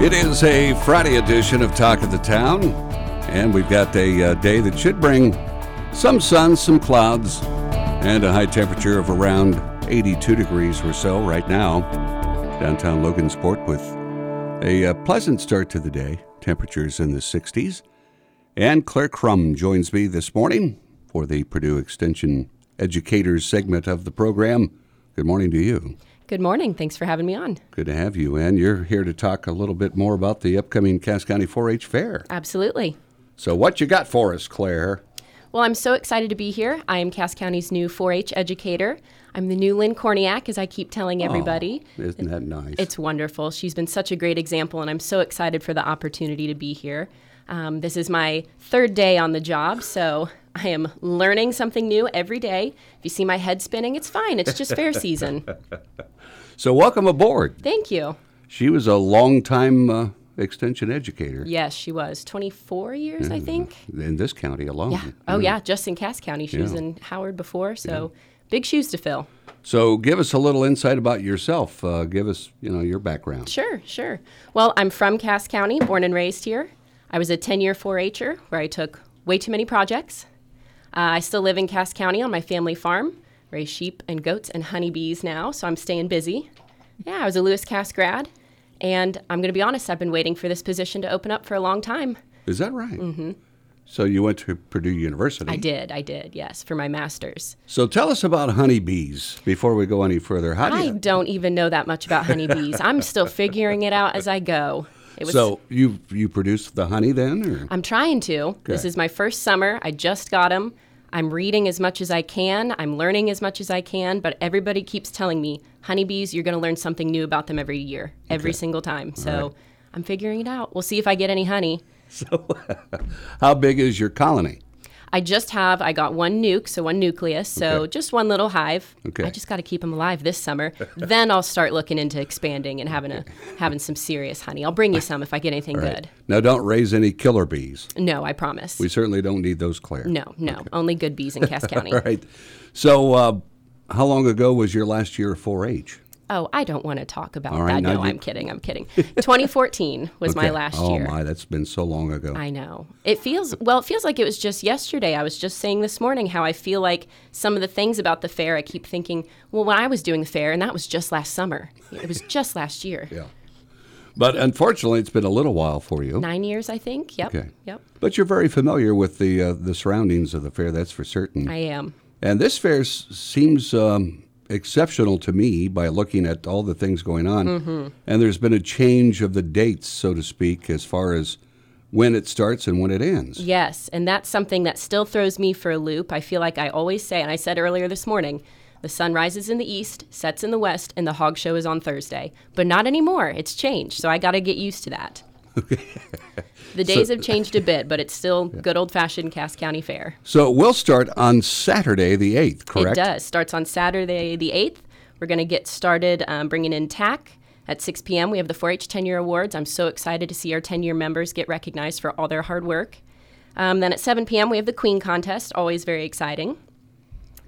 It is a Friday edition of Talk of the Town, and we've got a uh, day that should bring some sun, some clouds, and a high temperature of around 82 degrees or so right now. Downtown Logansport with a uh, pleasant start to the day, temperatures in the 60s. And Claire Crum joins me this morning for the Purdue Extension Educators segment of the program. Good morning to you. Good morning. Thanks for having me on. Good to have you. And you're here to talk a little bit more about the upcoming Cass County 4 H Fair. Absolutely. So, what you got for us, Claire? Well, I'm so excited to be here. I am Cass County's new 4 H educator. I'm the new Lynn Korniak, as I keep telling everybody. Oh, isn't that nice? It's wonderful. She's been such a great example, and I'm so excited for the opportunity to be here. Um, this is my third day on the job, so I am learning something new every day. If you see my head spinning, it's fine. It's just fair season. So, welcome aboard. Thank you. She was a long-time uh, extension educator Yes, she was 24 years, I think. in this county alone. Yeah. Oh, yeah. Just in Cass County. She was in Howard before, so big shoes to fill. So, give us a little insight about yourself. Uh, give us, you know, your background. Sure, sure. Well, I'm from Cass County, born and raised here. I was a 10 year 4 H'er where I took way too many projects. Uh, I still live in Cass County on my family farm, raise sheep and goats and honeybees now, so I'm staying busy. Yeah, I was a Lewis Cass grad, and I'm going to be honest, I've been waiting for this position to open up for a long time. Is that right? Mm-hmm. So, you went to Purdue University. I did, I did, yes, for my master's. So, tell us about honeybees before we go any further. How do I you? don't even know that much about honeybees. I'm still figuring it out as I go. It was So, you you produce the honey then, or I'm trying to. This is my first summer. I just got them. I'm reading as much as I can. I'm learning as much as I can, but everybody keeps telling me, honeybees, you're going to learn something new about them every year, every single time. So I'm figuring it out. We'll see if I get any honey. So, how big is your colony? I just have, I got one nuke, so one nucleus, so Okay. just one little hive. Okay. I just got to keep them alive this summer. then I'll start looking into expanding and having a having some serious honey. I'll bring you some if I get anything good. Now, don't raise any killer bees. No, I promise. We certainly don't need those, Claire. no, no, only good bees in Cass County. All right. So, uh, how long ago was your last year of 4-H? Oh, I don't want to talk about All right, that. now No, I'm kidding. I'm kidding. 2014 was my last oh, year. Oh my, that's been so long ago. I know. It feels well, it feels like it was just yesterday. I was just saying this morning how I feel like some of the things about the fair I keep thinking, well, when I was doing the fair and that was just last summer. It was just last year. yeah. But unfortunately, it's been a little while for you. 9 years, I think. Yep. Okay. Yep. But you're very familiar with the uh, the surroundings of the fair, that's for certain. I am. And this fair s- seems um, exceptional to me by looking at all the things going on. Mm-hmm. And there's been a change of the dates, so to speak, as far as when it starts and when it ends. Yes, and that's something that still throws me for a loop. I feel like I always say, and I said earlier this morning, the sun rises in the east, sets in the west, and the hog show is on Thursday. But not anymore. It's changed, so I got to get used to that. the days have changed a bit, but it's still good old fashioned Cass County Fair. So we'll start on Saturday, the 8th, correct? It does. Starts on Saturday the 8th. We're going to get started um, bringing in TAC. At 6 p.m., we have the 4 H 10 year awards. I'm so excited to see our 10 year members get recognized for all their hard work. Um, then at 7 p.m., we have the Queen contest, always very exciting.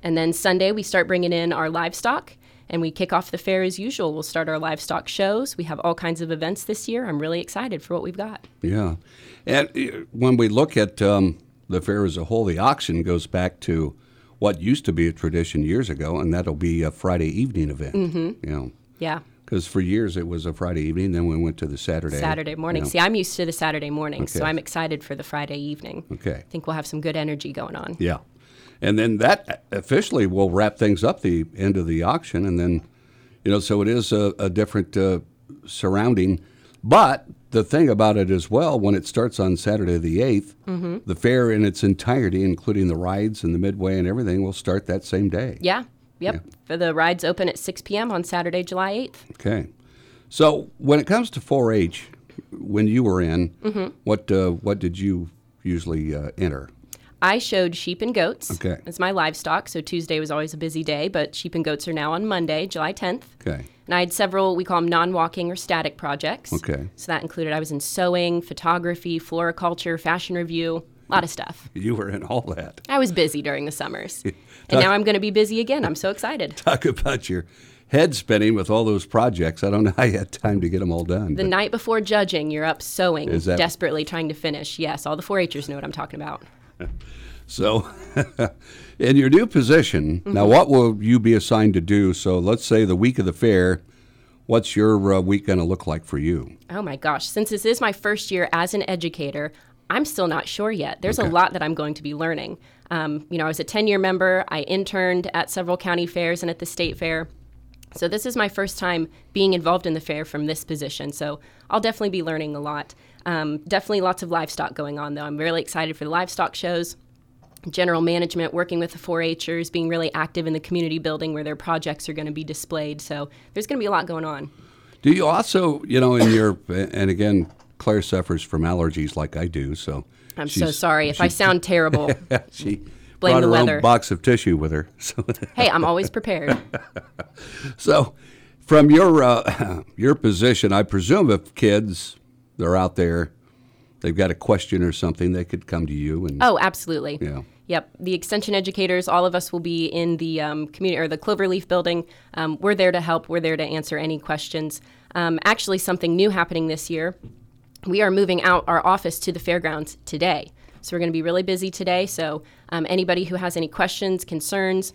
And then Sunday, we start bringing in our livestock and we kick off the fair as usual. We'll start our livestock shows. We have all kinds of events this year. I'm really excited for what we've got. Yeah. And uh, when we look at um, the fair as a whole, the auction goes back to what used to be a tradition years ago, and that'll be a Friday evening event. Mm-hmm. You know, Yeah. because for years it was a Friday evening, then we went to the Saturday. Saturday morning. you know. See, I'm used to the Saturday morning, so I'm excited for the Friday evening. Okay. I think we'll have some good energy going on. Yeah. And then that officially will wrap things up the end of the auction. And then, you know, so it is a, a different uh, surrounding. But the thing about it as well, when it starts on Saturday the 8th, Mm-hmm. the fair in its entirety, including the rides and the midway and everything, will start that same day. Yeah. Yep. For the rides open at 6 p.m. on Saturday, July 8th. Okay. So when it comes to 4 H, when you were in, Mm-hmm. what uh, what did you usually uh, enter? I showed sheep and goats. Okay. It's my livestock, so Tuesday was always a busy day, but sheep and goats are now on Monday, July 10th. Okay. And I had several, we call them non walking or static projects. Okay. So that included I was in sewing, photography, floriculture, fashion review, a lot of stuff. You were in all that. I was busy during the summers. and now I'm going to be busy again. I'm so excited. Talk about your head spinning with all those projects. I don't know how you had time to get them all done. The night before judging, you're up sewing, that- desperately trying to finish. Yes, all the 4 Hers know what I'm talking about. So, in your new position, now Mm-hmm. what will you be assigned to do? So, let's say the week of the fair, what's your uh, week going to look like for you? Oh my gosh, since this is my first year as an educator, I'm still not sure yet. There's a lot that I'm going to be learning. Um, you know, I was a 10 year member, I interned at several county fairs and at the state fair. So this is my first time being involved in the fair from this position. So I'll definitely be learning a lot. Um, definitely lots of livestock going on, though. I'm really excited for the livestock shows general management, working with the 4-Hers, being really active in the community building where their projects are going to be displayed. So there's going to be a lot going on. Do you also, you know, in your, and again, Claire suffers from allergies like I do, so. I'm so sorry if I sound terrible. She Blame brought the her weather. own box of tissue with her. So, hey, I'm always prepared. so from your uh, your position, I presume if kids they're out there, they've got a question or something, they could come to you and Oh, absolutely. Yeah. Yep. The extension educators, all of us will be in the um, community or the Cloverleaf building. Um, we're there to help. We're there to answer any questions. Um, actually, something new happening this year. We are moving out our office to the fairgrounds today. So we're going to be really busy today. So um, anybody who has any questions, concerns,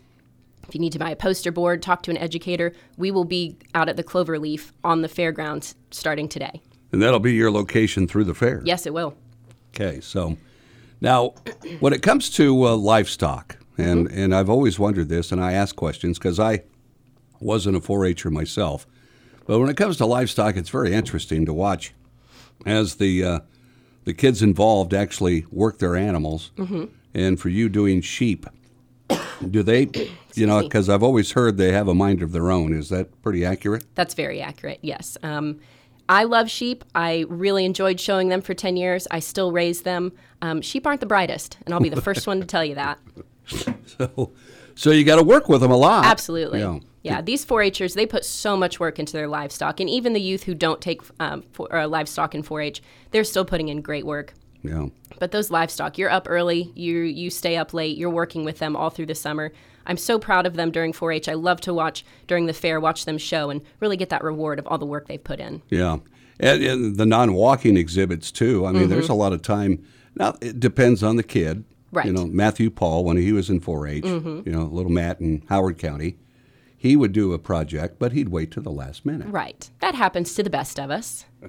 if you need to buy a poster board, talk to an educator, we will be out at the Cloverleaf on the fairgrounds starting today. And that'll be your location through the fair. Yes, it will. Okay, so now when it comes to uh, livestock, and and I've always wondered this, and I ask questions because I wasn't a 4-H'er myself, but when it comes to livestock, it's very interesting to watch as the uh, the kids involved actually work their animals, and for you doing sheep. Do they, you know, because I've always heard they have a mind of their own. Is that pretty accurate? That's very accurate, yes. Um, I love sheep. I really enjoyed showing them for 10 years. I still raise them. Um, sheep aren't the brightest, and I'll be the first one to tell you that. So, so you got to work with them a lot. Absolutely. Yeah. Yeah, these 4-Hers, they put so much work into their livestock, and even the youth who don't take um, for, uh, livestock in 4-H, they're still putting in great work. Yeah. But those livestock, you're up early, you you stay up late, you're working with them all through the summer. I'm so proud of them during 4-H. I love to watch during the fair, watch them show, and really get that reward of all the work they've put in. Yeah, and, and the non-walking exhibits too. I mean, there's a lot of time. Now it depends on the kid. Mm-hmm. Right. Mm-hmm. You know, Matthew Paul when he was in 4-H. You know, little Matt in Howard County, he would do a project, but he'd wait to the last minute. Right. That happens to the best of us.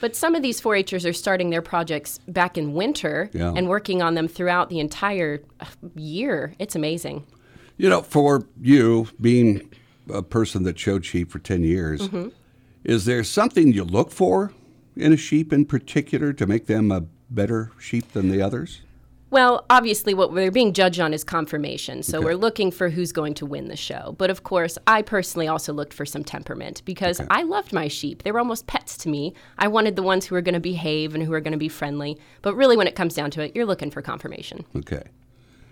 But some of these 4 Hers are starting their projects back in winter Yeah. and working on them throughout the entire uh, year. It's amazing. You know, for you being a person that showed sheep for 10 years, Mm-hmm. is there something you look for in a sheep in particular to make them a better sheep than the others? Well, obviously, what we're being judged on is conformation. So Okay. we're looking for who's going to win the show. But of course, I personally also looked for some temperament because I loved my sheep. They were almost pets to me. I wanted the ones who were going to behave and who were going to be friendly. But really, when it comes down to it, you're looking for conformation. Okay.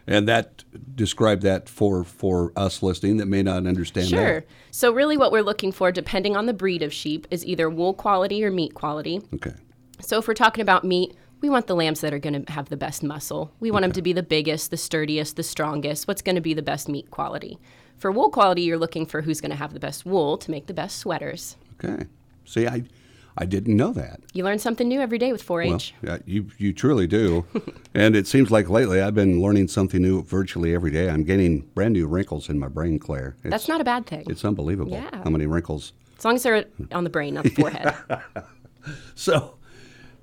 And that describe that for for us listening that may not understand Sure. that. So, really, what we're looking for, depending on the breed of sheep, is either wool quality or meat quality. Okay. So, if we're talking about meat, we want the lambs that are going to have the best muscle. We want them to be the biggest, the sturdiest, the strongest. What's going to be the best meat quality? For wool quality, you're looking for who's going to have the best wool to make the best sweaters. Okay. See, I I didn't know that. You learn something new every day with 4 Well, H. yeah, you you truly do. and it seems like lately I've been learning something new virtually every day. I'm getting brand new wrinkles in my brain, Claire. It's, That's not a bad thing. it's unbelievable Yeah. how many wrinkles. As long as they're on the brain, not the forehead. So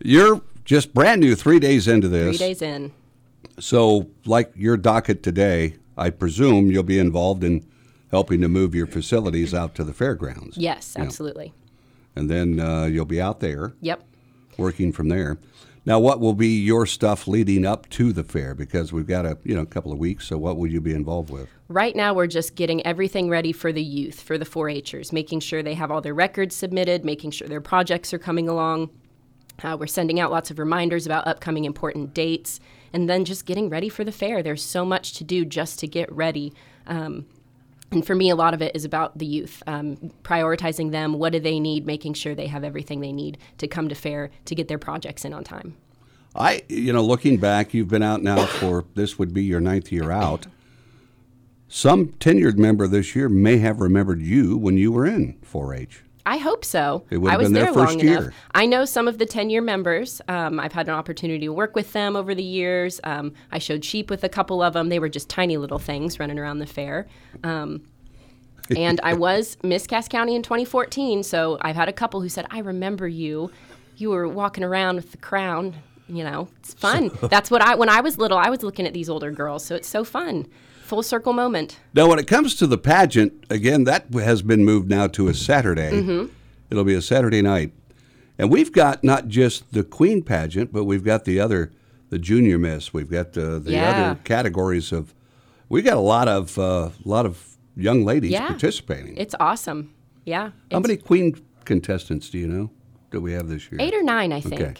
you're just brand new 3 days into this. Three days in. So like your docket today, I presume you'll be involved in helping to move your facilities out to the fairgrounds. Yes, absolutely. And then uh, you'll be out there Yep. working from there. Now, what will be your stuff leading up to the fair? Because we've got a you know a couple of weeks. So, what will you be involved with? Right now, we're just getting everything ready for the youth, for the 4 Hers, making sure they have all their records submitted, making sure their projects are coming along. Uh, we're sending out lots of reminders about upcoming important dates and then just getting ready for the fair. There's so much to do just to get ready. Um, and for me, a lot of it is about the youth, um, prioritizing them. What do they need? Making sure they have everything they need to come to fair to get their projects in on time. I, you know, looking back, you've been out now for this would be your ninth year out. Some tenured member this year may have remembered you when you were in 4-H. I hope so. It would I have was been their there first long year. enough. I know some of the 10 year members. Um, I've had an opportunity to work with them over the years. Um, I showed sheep with a couple of them. They were just tiny little things running around the fair. Um, and I was Miss Cass County in 2014. So I've had a couple who said, I remember you. You were walking around with the crown. You know, it's fun. That's what I, when I was little, I was looking at these older girls. So it's so fun. Full circle moment. Now, when it comes to the pageant, again, that has been moved now to a Saturday. Mm-hmm. It'll be a Saturday night. And we've got not just the Queen pageant, but we've got the other, the Junior Miss. We've got uh, the Yeah. other categories of, We've got a lot of, uh, lot of young ladies Yeah. participating. It's awesome. Yeah. How many Queen contestants do you know that we have this year? Eight or nine, I think. Okay.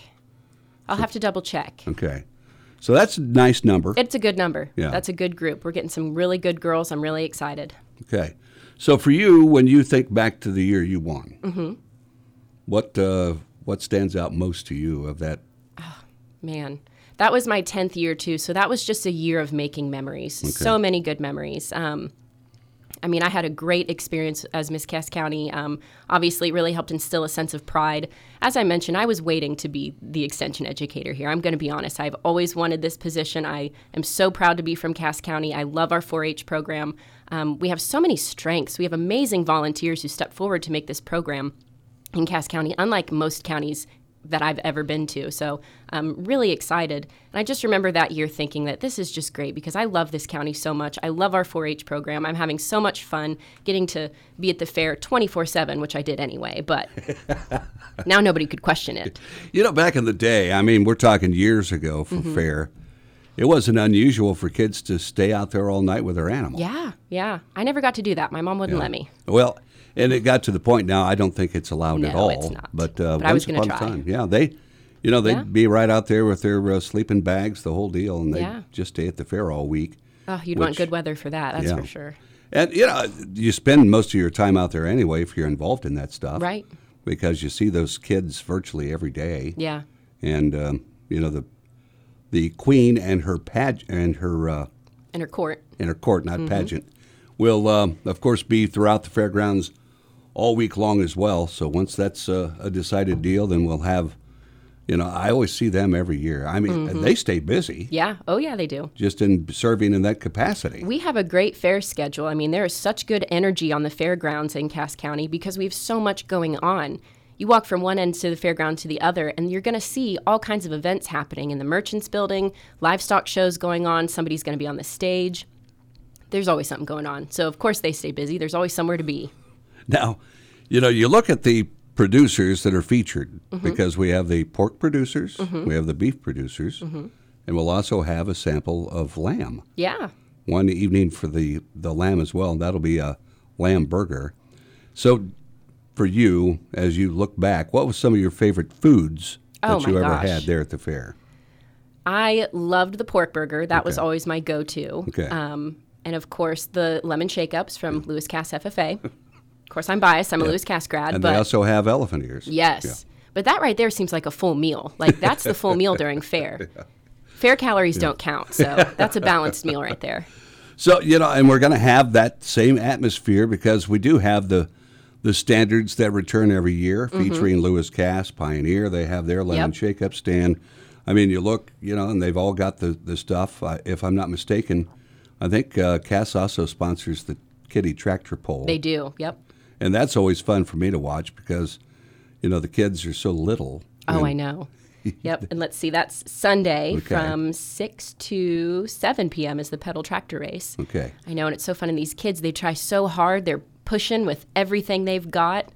I'll have to double check. Okay. So that's a nice number. It's a good number. Yeah. That's a good group. We're getting some really good girls. I'm really excited. Okay. So for you, when you think back to the year you won, Mm-hmm. what uh, what stands out most to you of that? Oh, man, that was my 10th year too. So that was just a year of making memories. So many good memories. Um, I mean, I had a great experience as Miss Cass County. Um, obviously, it really helped instill a sense of pride. As I mentioned, I was waiting to be the extension educator here. I'm going to be honest. I've always wanted this position. I am so proud to be from Cass County. I love our 4 H program. Um, we have so many strengths. We have amazing volunteers who step forward to make this program in Cass County, unlike most counties that I've ever been to. So I'm really excited. And I just remember that year thinking that this is just great because I love this county so much. I love our 4 H program. I'm having so much fun getting to be at the fair 24 7, which I did anyway, but now nobody could question it. You know, back in the day, I mean, we're talking years ago for Mm-hmm. fair. It wasn't unusual for kids to stay out there all night with their animal. Yeah, yeah. I never got to do that. My mom wouldn't let me. Well, and it got to the point now. I don't think it's allowed at all. it's not. But, uh, But I was once upon a try. time, yeah, they, you know, they'd Yeah. be right out there with their uh, sleeping bags, the whole deal, and they Yeah. just stay at the fair all week. Oh, you'd want good weather for that, that's Yeah. for sure. And you know, you spend most of your time out there anyway if you're involved in that stuff, Right. Because you see those kids virtually every day, Yeah. and um, you know the the queen and her page and her uh, In her court. and her court, Mm-hmm. not pageant, will um, of course be throughout the fairgrounds all week long as well. So once that's uh, a decided deal, then we'll have, you know, I always see them every year. I mean, Mm-hmm. they stay busy Yeah. Oh, yeah, they do. just in serving in that capacity. We have a great fair schedule. I mean, there is such good energy on the fairgrounds in Cass County because we have so much going on. You walk from one end to the fairground to the other, and you're going to see all kinds of events happening in the Merchants Building, livestock shows going on, somebody's going to be on the stage. There's always something going on. So, of course, they stay busy. There's always somewhere to be. Now, you know, you look at the producers that are featured Mm-hmm. because we have the pork producers, we have the beef producers, Mm-hmm. and we'll also have a sample of lamb. Yeah. One evening for the, the lamb as well. and That'll be a lamb burger. So, for you, as you look back, what was some of your favorite foods that Oh, you ever gosh. had there at the fair? I loved the pork burger. That was always my go to. Okay. Um, and of course, the lemon shake ups from Lewis Cass FFA. of course, I'm biased. I'm a Lewis Cass grad, And but they also have elephant ears. Yes. But that right there seems like a full meal. Like that's the full meal during fair. Fair calories don't count, so that's a balanced meal right there. So you know, and we're going to have that same atmosphere because we do have the the standards that return every year, featuring Lewis Cass, Pioneer. They have their lemon Mm-hmm. Yep. shake up stand. I mean, you look, you know, and they've all got the the stuff. Uh, if I'm not mistaken, I think uh, Cass also sponsors the Kiddie Tractor Pull, They do. Yep. and that's always fun for me to watch because, you know, the kids are so little. Oh, I know. Yep. And let's see, that's Sunday Okay. from 6 to 7 p.m. is the pedal tractor race. Okay. I know, and it's so fun. And these kids, they try so hard. They're pushing with everything they've got.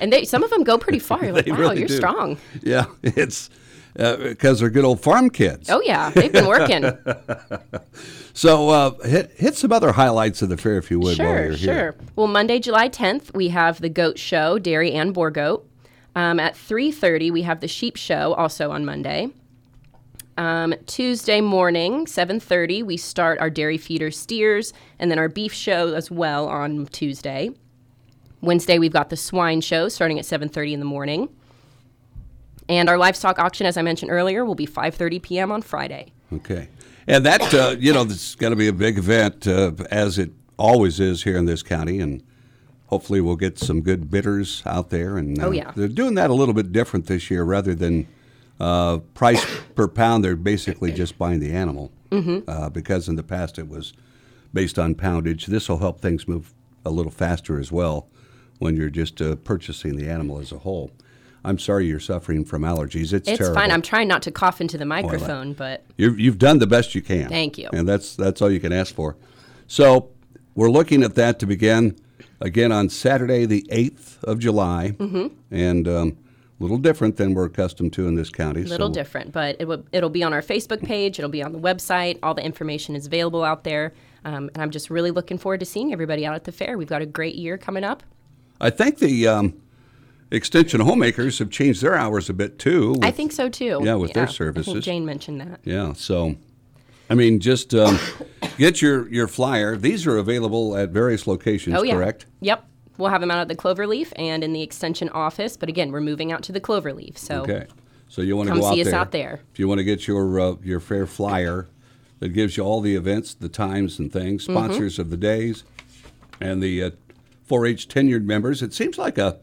And they, some of them go pretty far. You're like, wow, really you're do. strong. Yeah, it's because they're good old farm kids. Oh, yeah. They've been working. So uh, hit hit some other highlights of the fair if you would while Sure, sure. here. Well, Monday, July 10th, we have the goat show, dairy and boar goat. Um, at 3:30, we have the sheep show, also on Monday. Um, Tuesday morning, 7:30, we start our dairy feeder steers, and then our beef show as well on Tuesday. Wednesday, we've got the swine show starting at 7:30 in the morning, and our livestock auction, as I mentioned earlier, will be 5:30 p.m. on Friday. Okay. And that, uh, you know, this is going to be a big event, uh, as it always is here in this county. And hopefully we'll get some good bidders out there. And uh, Oh, yeah. they're doing that a little bit different this year rather than uh, price per pound. They're basically just buying the animal. Mm-hmm. Uh, because in the past it was based on poundage. This will help things move a little faster as well when you're just uh, purchasing the animal as a whole. I'm sorry you're suffering from allergies. It's, It's terrible. fine. I'm trying not to cough into the microphone, but You've, you've done the best you can. Thank you. And that's that's all you can ask for. So we're looking at that to begin again on Saturday, the eighth of July, mm-hmm. and um, a little different than we're accustomed to in this county. a little so different. But it will, it'll be on our Facebook page. It'll be on the website. All the information is available out there. Um, and I'm just really looking forward to seeing everybody out at the fair. We've got a great year coming up. I think the um, extension homemakers have changed their hours a bit too. I think so too. Yeah, with their I think services. Jane mentioned that. Yeah. So, I mean, just um, get your your flyer. These are available at various locations. Oh yeah. Correct. Yep. We'll have them out at the Cloverleaf and in the extension office. But again, we're moving out to the Cloverleaf. So Okay. So you want to go out see us there. out there. If you want to get your uh, your fair flyer that gives you all the events, the times and things, Mm-hmm. sponsors of the days, and the uh, 4-H tenured members. It seems like a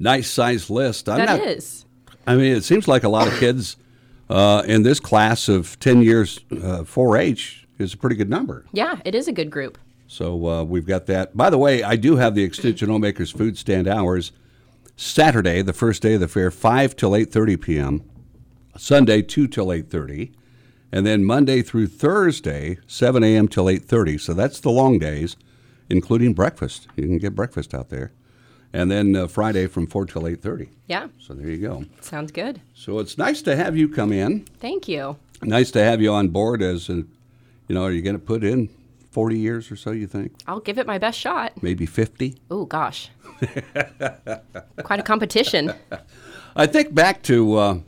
nice size list. I'm that not, is. I mean, it seems like a lot of kids uh, in this class of 10 years uh, 4-H is a pretty good number. Yeah, it is a good group. So uh, we've got that. By the way, I do have the Extension Homemakers food stand hours. Saturday, the first day of the fair, 5 till 8.30 p.m. Sunday, 2 till 8.30. And then Monday through Thursday, 7 a.m. till 8.30. So that's the long days, including breakfast. You can get breakfast out there. And then uh, Friday from 4 till 8.30. Yeah, So there you go. sounds good. So it's nice to have you come in. Thank you. Nice to have you on board as, a, you know, are you going to put in 40 years or so, you think? I'll give it my best shot. Maybe 50? Oh gosh, quite a competition. I think back to uh,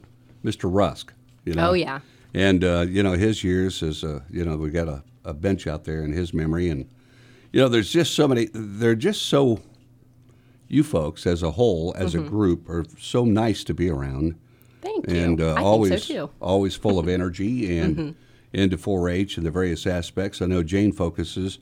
Mr. Rusk. You know? Oh, yeah. And uh, you know his years as uh, you know we got a, a bench out there in his memory, and you know there's just so many. They're just so. You folks, as a whole, as Mm-hmm. a group, are so nice to be around, Thank you. and uh, I always think so too. Mm-hmm. always full of energy and into 4-H and the various aspects. I know Jane focuses,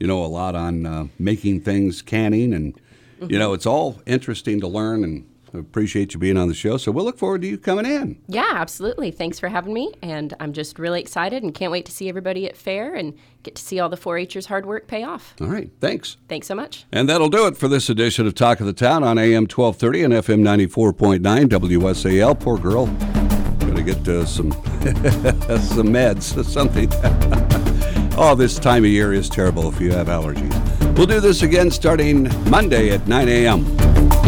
you know, a lot on uh, making things canning, and Mm-hmm. you know it's all interesting to learn and. I Appreciate you being on the show. So we'll look forward to you coming in. Yeah, absolutely. Thanks for having me. And I'm just really excited and can't wait to see everybody at Fair and get to see all the 4 H'ers hard work pay off. All right. Thanks. Thanks so much. And that'll do it for this edition of Talk of the Town on AM 1230 and FM 94.9 WSAL. Poor girl. Gonna get uh, some some meds or something. oh, this time of year is terrible if you have allergies. We'll do this again starting Monday at 9 a.m.